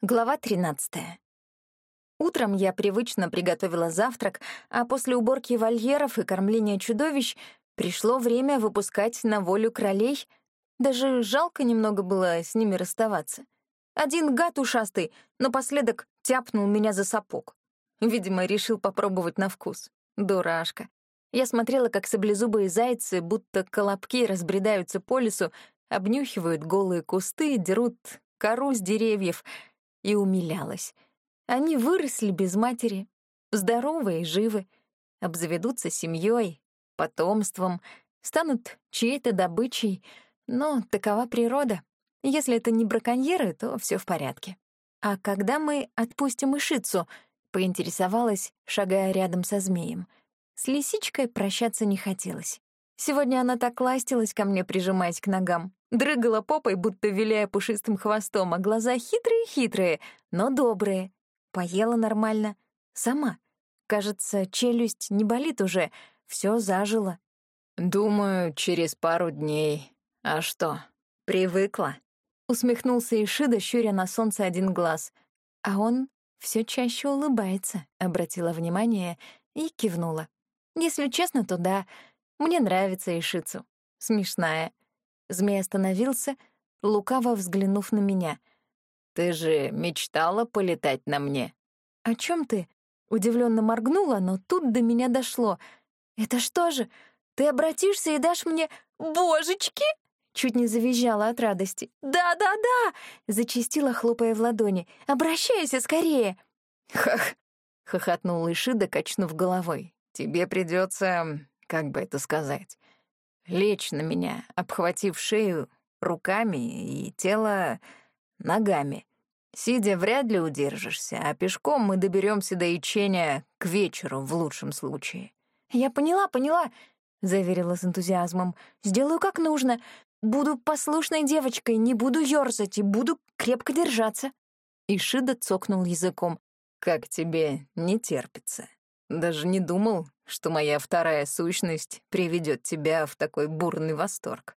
Глава 13. Утром я привычно приготовила завтрак, а после уборки вольеров и кормления чудовищ пришло время выпускать на волю кролей. Даже жалко немного было с ними расставаться. Один гад ушастый напоследок тяпнул меня за сапог. Видимо, решил попробовать на вкус. Дурашка. Я смотрела, как саблезубые зайцы, будто колобки, разбредаются по лесу, обнюхивают голые кусты, дерут кору с деревьев — и умилялась. Они выросли без матери, здоровые, живы, обзаведутся семьей, потомством, станут чьей-то добычей, но такова природа. Если это не браконьеры, то все в порядке. А когда мы отпустим Ишицу, поинтересовалась, шагая рядом со змеем. С лисичкой прощаться не хотелось. Сегодня она так ластилась ко мне, прижимаясь к ногам. Дрыгала попой, будто виляя пушистым хвостом, а глаза хитрые-хитрые, но добрые. Поела нормально. Сама. Кажется, челюсть не болит уже, все зажило. «Думаю, через пару дней. А что, привыкла?» Усмехнулся Ишида, щуря на солнце один глаз. А он все чаще улыбается, обратила внимание и кивнула. Если честно, то да, мне нравится Ишицу. Смешная. Змей остановился, лукаво взглянув на меня. «Ты же мечтала полетать на мне?» «О чем ты?» Удивленно моргнула, но тут до меня дошло. «Это что же? Ты обратишься и дашь мне божечки?» Чуть не завизжала от радости. «Да-да-да!» — зачистила, хлопая в ладони. «Обращайся скорее!» «Хах!» — хохотнул Ишида, качнув головой. «Тебе придется, как бы это сказать, лечь на меня, обхватив шею руками и тело ногами. Сидя, вряд ли удержишься, а пешком мы доберемся до Ичения к вечеру, в лучшем случае. «Я поняла, поняла», — заверила с энтузиазмом. «Сделаю как нужно. Буду послушной девочкой, не буду ёрзать и буду крепко держаться». Ишида цокнул языком. «Как тебе не терпится? Даже не думал, что моя вторая сущность приведет тебя в такой бурный восторг.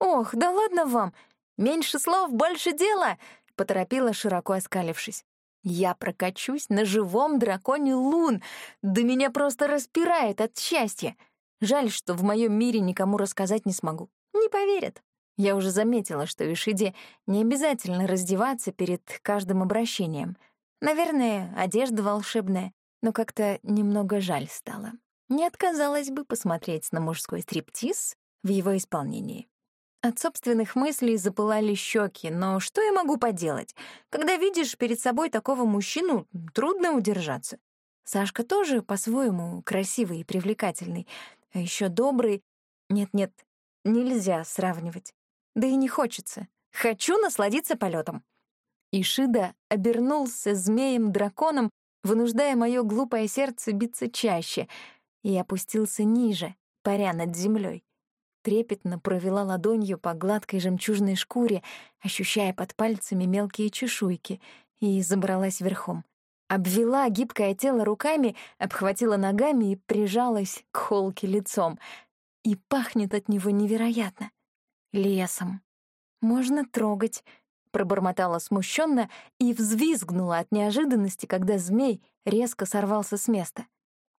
«Ох, да ладно вам! Меньше слов, больше дела!» — поторопила, широко оскалившись. «Я прокачусь на живом драконе лун, да меня просто распирает от счастья. Жаль, что в моем мире никому рассказать не смогу. Не поверят. Я уже заметила, что Ишиде не обязательно раздеваться перед каждым обращением. Наверное, одежда волшебная, но как-то немного жаль стало. Не отказалась бы посмотреть на мужской стриптиз в его исполнении. От собственных мыслей запылали щеки, но что я могу поделать? Когда видишь перед собой такого мужчину, трудно удержаться. Сашка тоже по-своему красивый и привлекательный, а еще добрый. Нет-нет, нельзя сравнивать. Да и не хочется. Хочу насладиться полетом. Ишида обернулся змеем-драконом, вынуждая мое глупое сердце биться чаще, и опустился ниже, паря над землей. Трепетно провела ладонью по гладкой жемчужной шкуре, ощущая под пальцами мелкие чешуйки, и забралась верхом. Обвела гибкое тело руками, обхватила ногами и прижалась к холке лицом. И пахнет от него невероятно. Лесом. Можно трогать, пробормотала смущенно и взвизгнула от неожиданности, когда змей резко сорвался с места.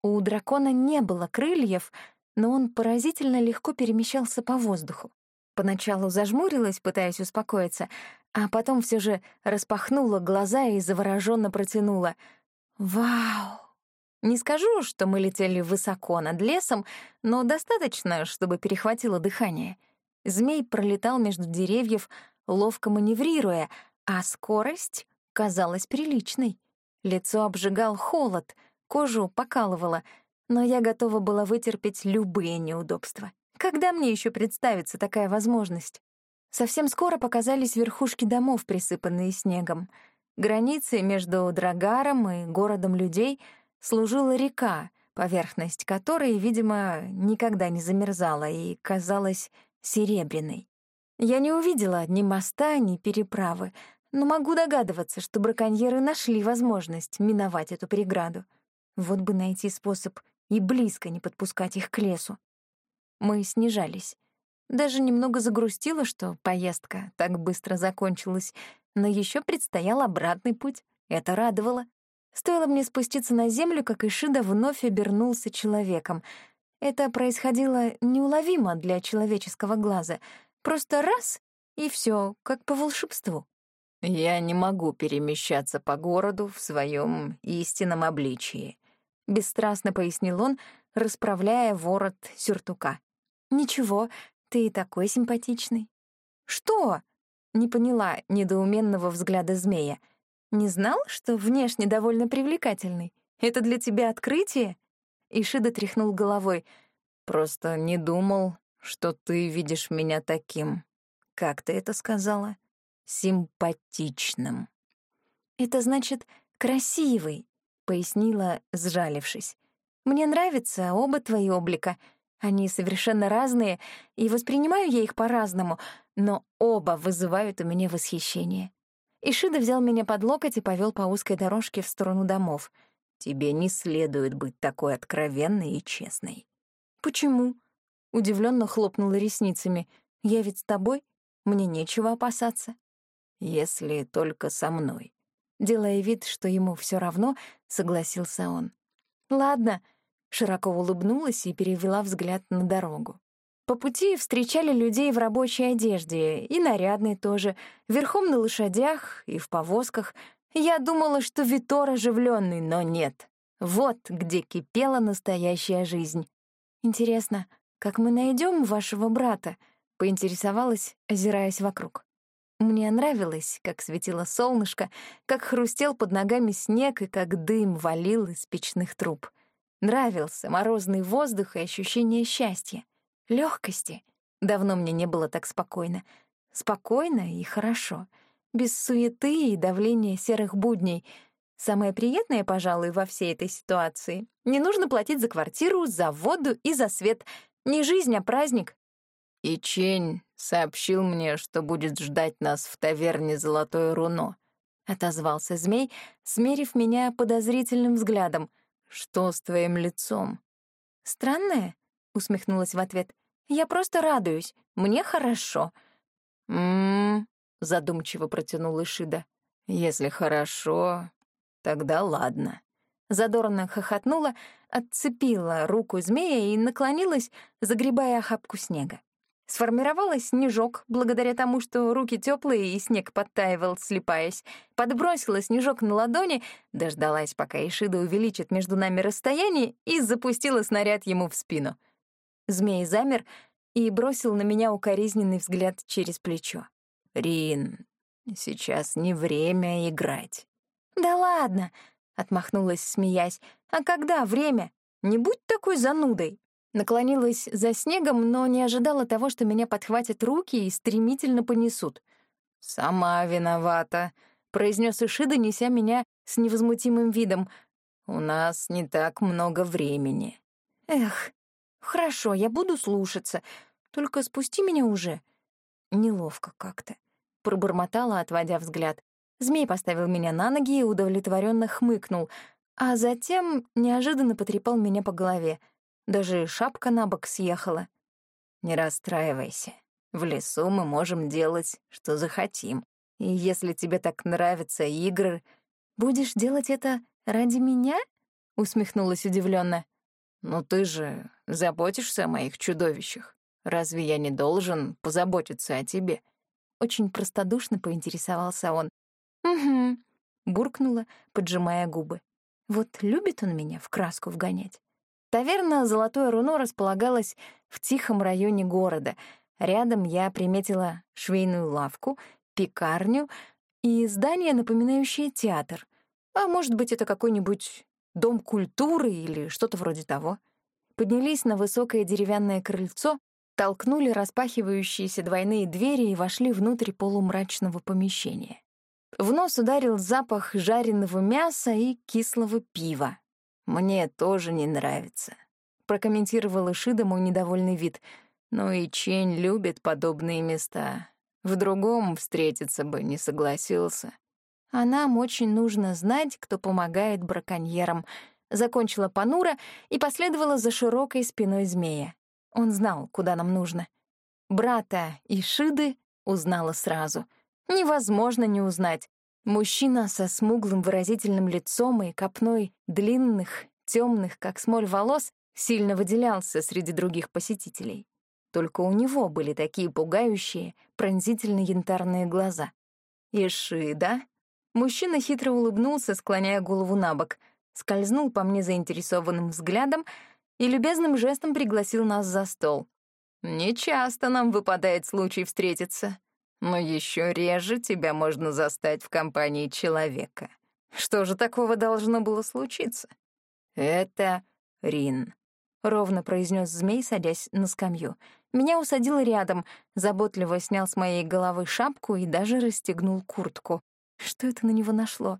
У дракона не было крыльев, но он поразительно легко перемещался по воздуху. Поначалу зажмурилась, пытаясь успокоиться, а потом все же распахнула глаза и завороженно протянула. «Вау!» Не скажу, что мы летели высоко над лесом, но достаточно, чтобы перехватило дыхание. Змей пролетал между деревьев, ловко маневрируя, а скорость казалась приличной. Лицо обжигал холод, кожу покалывало, но я готова была вытерпеть любые неудобства. Когда мне еще представится такая возможность? Совсем скоро показались верхушки домов, присыпанные снегом. Границей между Драгаром и городом людей служила река, поверхность которой, видимо, никогда не замерзала и казалась серебряной. Я не увидела ни моста, ни переправы, но могу догадываться, что браконьеры нашли возможность миновать эту преграду. Вот бы найти способ и близко не подпускать их к лесу. Мы снижались. Даже немного загрустила, что поездка так быстро закончилась, Но еще предстоял обратный путь. Это радовало. Стоило мне спуститься на землю, как Ишида вновь обернулся человеком. Это происходило неуловимо для человеческого глаза. Просто раз — и все, как по волшебству. «Я не могу перемещаться по городу в своем истинном обличии», — бесстрастно пояснил он, расправляя ворот сюртука. «Ничего, ты и такой симпатичный». «Что?» — не поняла недоуменного взгляда змея. «Не знал, что внешне довольно привлекательный? Это для тебя открытие?» Ишида тряхнул головой. «Просто не думал, что ты видишь меня таким. Как ты это сказала? Симпатичным». «Это значит красивый», — пояснила, сжалившись. «Мне нравятся оба твои облика. Они совершенно разные, и воспринимаю я их по-разному, но оба вызывают у меня восхищение. Ишида взял меня под локоть и повел по узкой дорожке в сторону домов. «Тебе не следует быть такой откровенной и честной». «Почему?» — удивленно хлопнула ресницами. «Я ведь с тобой, мне нечего опасаться». «Если только со мной». Делая вид, что ему все равно, согласился он. «Ладно», — широко улыбнулась и перевела взгляд на дорогу. По пути встречали людей в рабочей одежде, и нарядной тоже, верхом на лошадях и в повозках. Я думала, что Витор оживленный, но нет. Вот где кипела настоящая жизнь. Интересно, как мы найдем вашего брата? Поинтересовалась, озираясь вокруг. Мне нравилось, как светило солнышко, как хрустел под ногами снег и как дым валил из печных труб. Нравился морозный воздух и ощущение счастья легкости. Давно мне не было так спокойно. Спокойно и хорошо. Без суеты и давления серых будней. Самое приятное, пожалуй, во всей этой ситуации — не нужно платить за квартиру, за воду и за свет. Не жизнь, а праздник. И Чень сообщил мне, что будет ждать нас в таверне «Золотое руно», — отозвался змей, смерив меня подозрительным взглядом. «Что с твоим лицом?» «Странное?» — усмехнулась в ответ. «Я просто радуюсь. Мне хорошо». «М-м-м», задумчиво протянул Ишида. «Если хорошо, тогда ладно». Задорно хохотнула, отцепила руку змея и наклонилась, загребая охапку снега. Сформировалась снежок, благодаря тому, что руки теплые и снег подтаивал, слепаясь. Подбросила снежок на ладони, дождалась, пока Ишида увеличит между нами расстояние, и запустила снаряд ему в спину — Змей замер и бросил на меня укоризненный взгляд через плечо. «Рин, сейчас не время играть». «Да ладно», — отмахнулась, смеясь. «А когда время? Не будь такой занудой». Наклонилась за снегом, но не ожидала того, что меня подхватят руки и стремительно понесут. «Сама виновата», — произнес Ишида, неся меня с невозмутимым видом. «У нас не так много времени». «Эх, «Хорошо, я буду слушаться. Только спусти меня уже». Неловко как-то. Пробормотала, отводя взгляд. Змей поставил меня на ноги и удовлетворенно хмыкнул, а затем неожиданно потрепал меня по голове. Даже шапка на бок съехала. «Не расстраивайся. В лесу мы можем делать, что захотим. И если тебе так нравятся игры...» «Будешь делать это ради меня?» — усмехнулась удивленно. «Ну ты же заботишься о моих чудовищах. Разве я не должен позаботиться о тебе?» Очень простодушно поинтересовался он. «Угу», — буркнула, поджимая губы. «Вот любит он меня в краску вгонять». Таверна «Золотое руно» располагалась в тихом районе города. Рядом я приметила швейную лавку, пекарню и здание, напоминающее театр. А может быть, это какой-нибудь Дом культуры или что-то вроде того. Поднялись на высокое деревянное крыльцо, толкнули распахивающиеся двойные двери и вошли внутрь полумрачного помещения. В нос ударил запах жареного мяса и кислого пива. «Мне тоже не нравится», — прокомментировал Ишида мой недовольный вид. «Ну и Чень любит подобные места. В другом встретиться бы не согласился». А нам очень нужно знать, кто помогает браконьерам. Закончила Панура и последовала за широкой спиной змея. Он знал, куда нам нужно. Брата Ишиды узнала сразу. Невозможно не узнать. Мужчина со смуглым выразительным лицом и копной длинных, темных, как смоль волос, сильно выделялся среди других посетителей. Только у него были такие пугающие, пронзительно янтарные глаза. «Ишида?» Мужчина хитро улыбнулся, склоняя голову на бок, скользнул по мне заинтересованным взглядом и любезным жестом пригласил нас за стол. «Не часто нам выпадает случай встретиться, но еще реже тебя можно застать в компании человека. Что же такого должно было случиться?» «Это Рин», — ровно произнес змей, садясь на скамью. Меня усадил рядом, заботливо снял с моей головы шапку и даже расстегнул куртку. Что это на него нашло?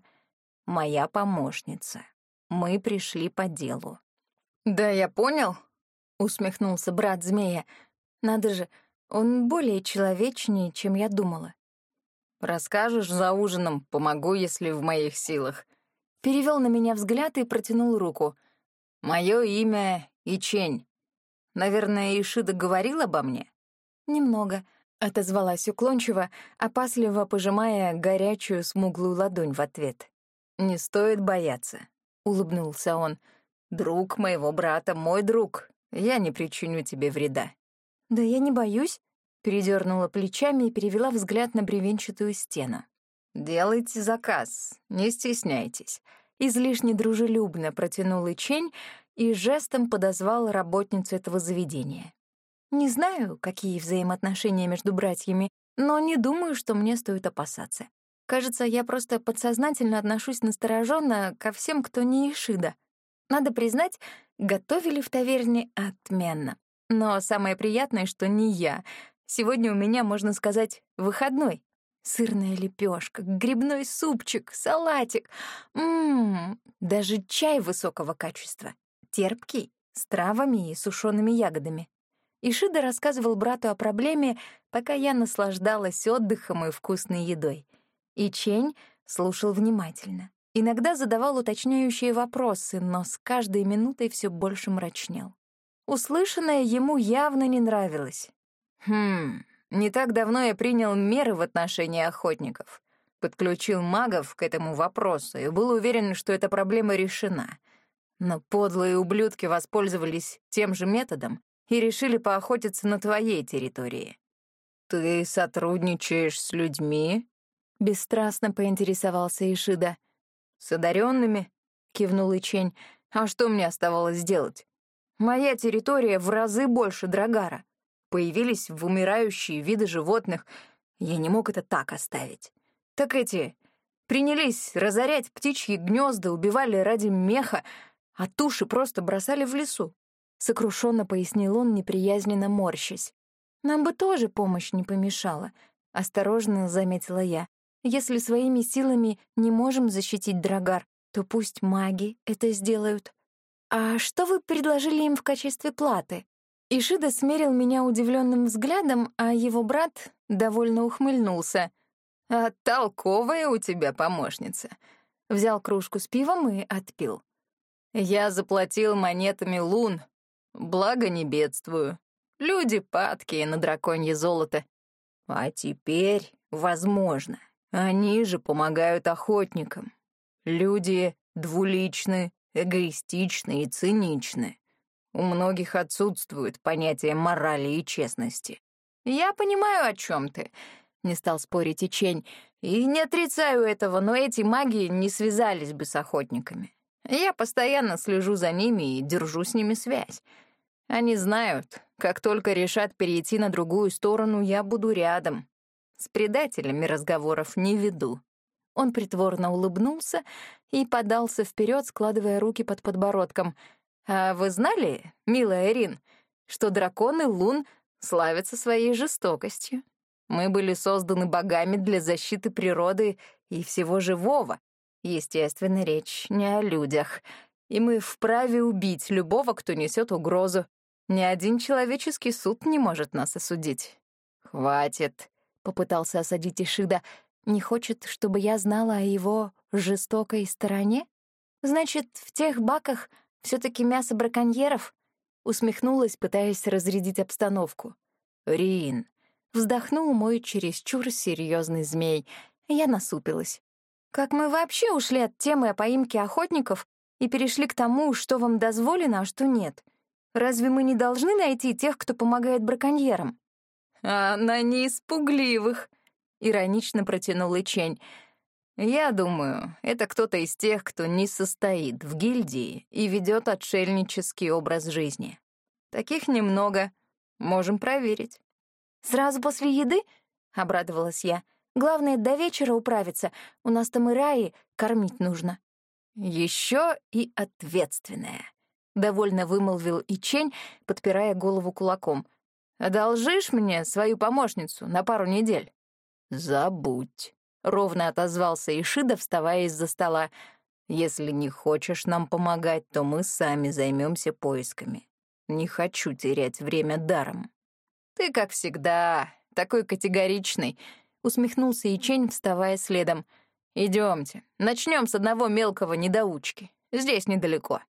«Моя помощница. Мы пришли по делу». «Да, я понял», — усмехнулся брат змея. «Надо же, он более человечнее, чем я думала». «Расскажешь за ужином, помогу, если в моих силах». Перевел на меня взгляд и протянул руку. Мое имя Ичень. Наверное, Ишида говорил обо мне?» «Немного», — отозвалась уклончиво, опасливо пожимая горячую смуглую ладонь в ответ. «Не стоит бояться», — улыбнулся он. «Друг моего брата, мой друг. Я не причиню тебе вреда». «Да я не боюсь», — передернула плечами и перевела взгляд на бревенчатую стену. «Делайте заказ, не стесняйтесь излишне дружелюбно протянул Ичень и жестом подозвал работницу этого заведения. Не знаю, какие взаимоотношения между братьями, но не думаю, что мне стоит опасаться. Кажется, я просто подсознательно отношусь настороженно ко всем, кто не Ишида. Надо признать, готовили в таверне отменно. Но самое приятное, что не я. Сегодня у меня, можно сказать, выходной. Сырная лепешка, грибной супчик, салатик. Ммм, даже чай высокого качества. Терпкий, с травами и сушеными ягодами. Ишида рассказывал брату о проблеме, пока я наслаждалась отдыхом и вкусной едой. И Чень слушал внимательно. Иногда задавал уточняющие вопросы, но с каждой минутой все больше мрачнел. Услышанное ему явно не нравилось. «Хм, не так давно я принял меры в отношении охотников, подключил магов к этому вопросу и был уверен, что эта проблема решена. Но подлые ублюдки воспользовались тем же методом и решили поохотиться на твоей территории. «Ты сотрудничаешь с людьми?» — бесстрастно поинтересовался Ишида. «С одаренными?» — кивнул Ичень. «А что мне оставалось делать? Моя территория в разы больше Драгара появились в умирающие виды животных, я не мог это так оставить. Так эти принялись разорять птичьи гнезда, убивали ради меха, а туши просто бросали в лесу. Сокрушенно пояснил он, неприязненно морщась. «Нам бы тоже помощь не помешала», — осторожно заметила я. «Если своими силами не можем защитить Драгар, то пусть маги это сделают. А что вы предложили им в качестве платы?» Ишида смерил меня удивленным взглядом, а его брат довольно ухмыльнулся. «А толковая у тебя помощница». Взял кружку с пивом и отпил. «Я заплатил монетами лун, благо не бедствую. Люди падкие на драконье золото. А теперь, возможно, они же помогают охотникам. Люди двуличны, эгоистичны и циничны. У многих отсутствует понятие морали и честности. Я понимаю, о чем ты, не стал спорить и Чень, и не отрицаю этого, но эти маги не связались бы с охотниками. Я постоянно слежу за ними и держу с ними связь. Они знают, как только решат перейти на другую сторону, я буду рядом. С предателями разговоров не веду. Он притворно улыбнулся и подался вперед, складывая руки под подбородком — а вы знали, милая Эрин, что драконы лун славятся своей жестокостью? Мы были созданы богами для защиты природы и всего живого. Естественно, речь не о людях. И мы вправе убить любого, кто несет угрозу. Ни один человеческий суд не может нас осудить. «Хватит», — попытался осадить Ишида. «Не хочет, чтобы я знала о его жестокой стороне? Значит, в тех баках все таки мясо браконьеров?» Усмехнулась, пытаясь разрядить обстановку. «Рин, Вздохнул мой чересчур серьезный змей. Я насупилась. Как мы вообще ушли от темы о поимке охотников и перешли к тому, что вам дозволено, а что нет? Разве мы не должны найти тех, кто помогает браконьерам? А на не испугливых, иронично протянул Ичень. Я думаю, это кто-то из тех, кто не состоит в гильдии и ведет отшельнический образ жизни. Таких немного. Можем проверить. Сразу после еды? Обрадовалась я. Главное, до вечера управиться. У нас там и раи кормить нужно. Еще и ответственная. Довольно вымолвил Ичень, подпирая голову кулаком. «Одолжишь мне свою помощницу на пару недель?» «Забудь», — ровно отозвался Ишида, вставая из-за стола. «Если не хочешь нам помогать, то мы сами займемся поисками. Не хочу терять время даром». «Ты, как всегда, такой категоричный», — усмехнулся Ичень, вставая следом. Идемте, начнем с одного мелкого недоучки. Здесь недалеко».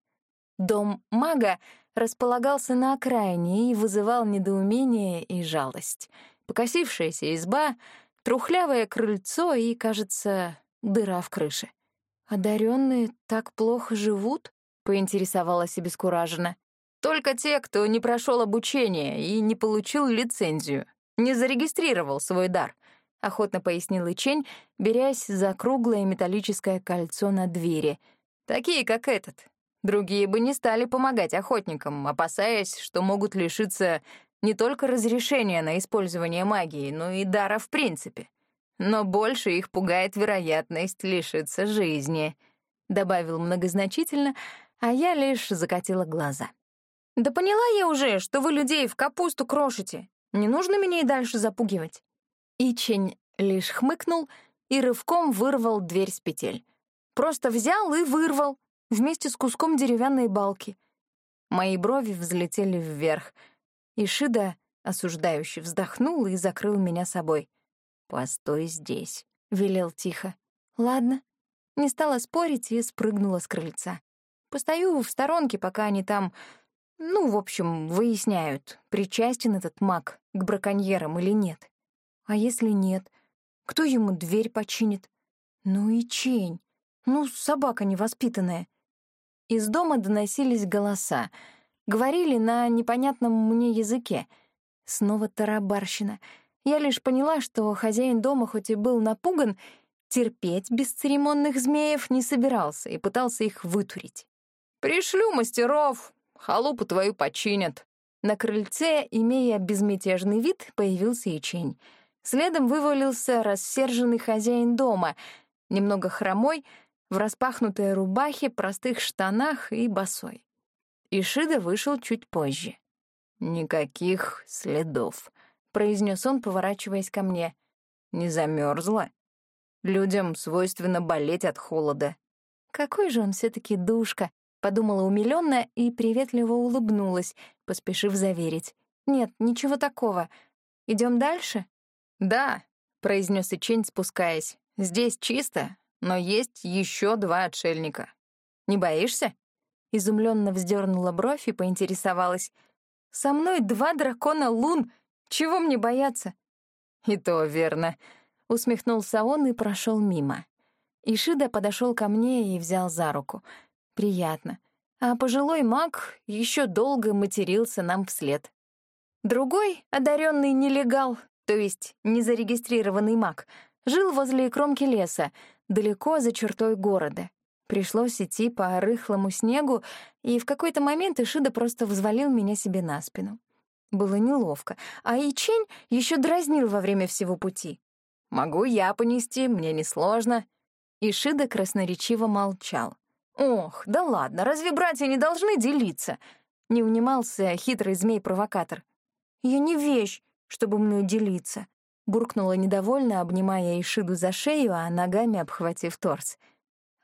Дом мага располагался на окраине и вызывал недоумение и жалость. Покосившаяся изба, трухлявое крыльцо и, кажется, дыра в крыше. «Одаренные так плохо живут?» — поинтересовалась обескураженно. «Только те, кто не прошел обучение и не получил лицензию, не зарегистрировал свой дар», — охотно пояснил Ичень, берясь за круглое металлическое кольцо на двери. «Такие, как этот, Другие бы не стали помогать охотникам, опасаясь, что могут лишиться не только разрешения на использование магии, но и дара в принципе. Но больше их пугает вероятность лишиться жизни», — добавил многозначительно, а я лишь закатила глаза. «Да поняла я уже, что вы людей в капусту крошите. Не нужно меня и дальше запугивать». Ичень лишь хмыкнул и рывком вырвал дверь с петель. Просто взял и вырвал вместе с куском деревянной балки. Мои брови взлетели вверх, и Шида осуждающе вздохнул и закрыл меня собой. «Постой здесь», — велел тихо. «Ладно». Не стала спорить и спрыгнула с крыльца. Постою в сторонке, пока они там, ну, в общем, выясняют, причастен этот маг к браконьерам или нет. А если нет, кто ему дверь починит? Ну и чень. Ну, собака невоспитанная. Из дома доносились голоса. Говорили на непонятном мне языке. Снова тарабарщина. Я лишь поняла, что хозяин дома хоть и был напуган, терпеть бесцеремонных змеев не собирался и пытался их вытурить. «Пришлю мастеров, халупу твою починят». На крыльце, имея безмятежный вид, появился ячень. Следом вывалился рассерженный хозяин дома, немного хромой, в распахнутой рубахе, простых штанах и босой. Ишида вышел чуть позже. «Никаких следов», — произнес он, поворачиваясь ко мне. «Не замерзла? Людям свойственно болеть от холода». «Какой же он все таки душка», — подумала умилённо и приветливо улыбнулась, поспешив заверить. «Нет, ничего такого. Идем дальше?» «Да», — произнес Ичень, спускаясь. «Здесь чисто, но есть еще два отшельника. Не боишься?» Изумленно вздернула бровь и поинтересовалась. «Со мной два дракона лун. Чего мне бояться?» «И то верно», — усмехнулся он и прошел мимо. Ишида подошел ко мне и взял за руку. «Приятно. А пожилой маг еще долго матерился нам вслед. Другой, одаренный нелегал, то есть незарегистрированный маг, жил возле кромки леса, далеко за чертой города. Пришлось идти по рыхлому снегу, и в какой-то момент Ишида просто взвалил меня себе на спину. Было неловко, а Ичень еще дразнил во время всего пути. «Могу я понести, мне несложно». Ишида красноречиво молчал. «Ох, да ладно, разве братья не должны делиться?» Не унимался хитрый змей-провокатор. «Я не вещь, чтобы мною делиться буркнула недовольно, обнимая Ишиду за шею, а ногами обхватив торс.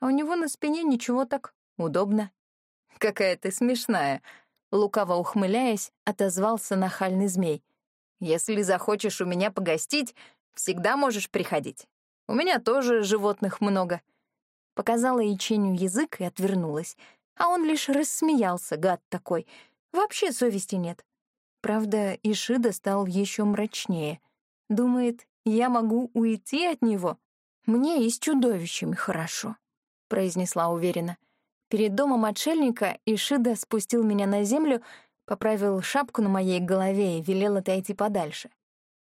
А у него на спине ничего так удобно. «Какая ты смешная!» Лукаво ухмыляясь, отозвался нахальный змей. «Если захочешь у меня погостить, всегда можешь приходить. У меня тоже животных много». Показала Яченю язык и отвернулась. А он лишь рассмеялся, гад такой. Вообще совести нет. Правда, Ишида стал еще мрачнее — Думает, я могу уйти от него? Мне и с чудовищами хорошо, произнесла уверенно. Перед домом отшельника Ишида спустил меня на землю, поправил шапку на моей голове и велел отойти подальше.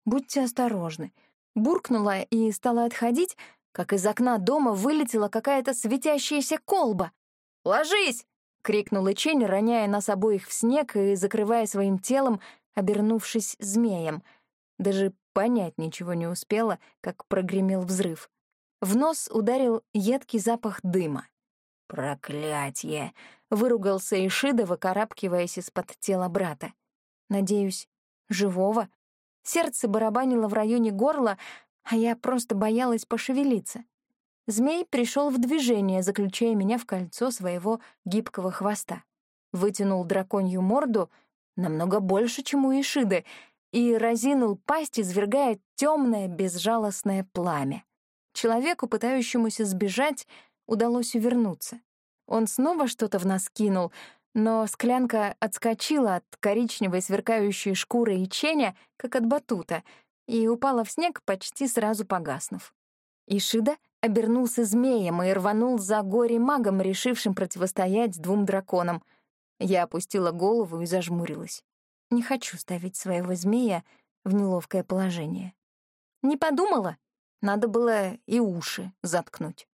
«Будьте осторожны». Буркнула и стала отходить, как из окна дома вылетела какая-то светящаяся колба. «Ложись!» — крикнула Чень, роняя нас обоих в снег и закрывая своим телом, обернувшись змеем. Даже понять ничего не успела, как прогремел взрыв. В нос ударил едкий запах дыма. «Проклятье!» — выругался Ишида, выкарабкиваясь из-под тела брата. «Надеюсь, живого?» Сердце барабанило в районе горла, а я просто боялась пошевелиться. Змей пришел в движение, заключая меня в кольцо своего гибкого хвоста. Вытянул драконью морду намного больше, чем у Ишиды, и разинул пасть, извергая темное безжалостное пламя. Человеку, пытающемуся сбежать, удалось увернуться. Он снова что-то в нас кинул, но склянка отскочила от коричневой сверкающей шкуры и ченя, как от батута, и упала в снег, почти сразу погаснув. Ишида обернулся змеем и рванул за горе-магом, решившим противостоять двум драконам. Я опустила голову и зажмурилась. Не хочу ставить своего змея в неловкое положение. Не подумала, надо было и уши заткнуть.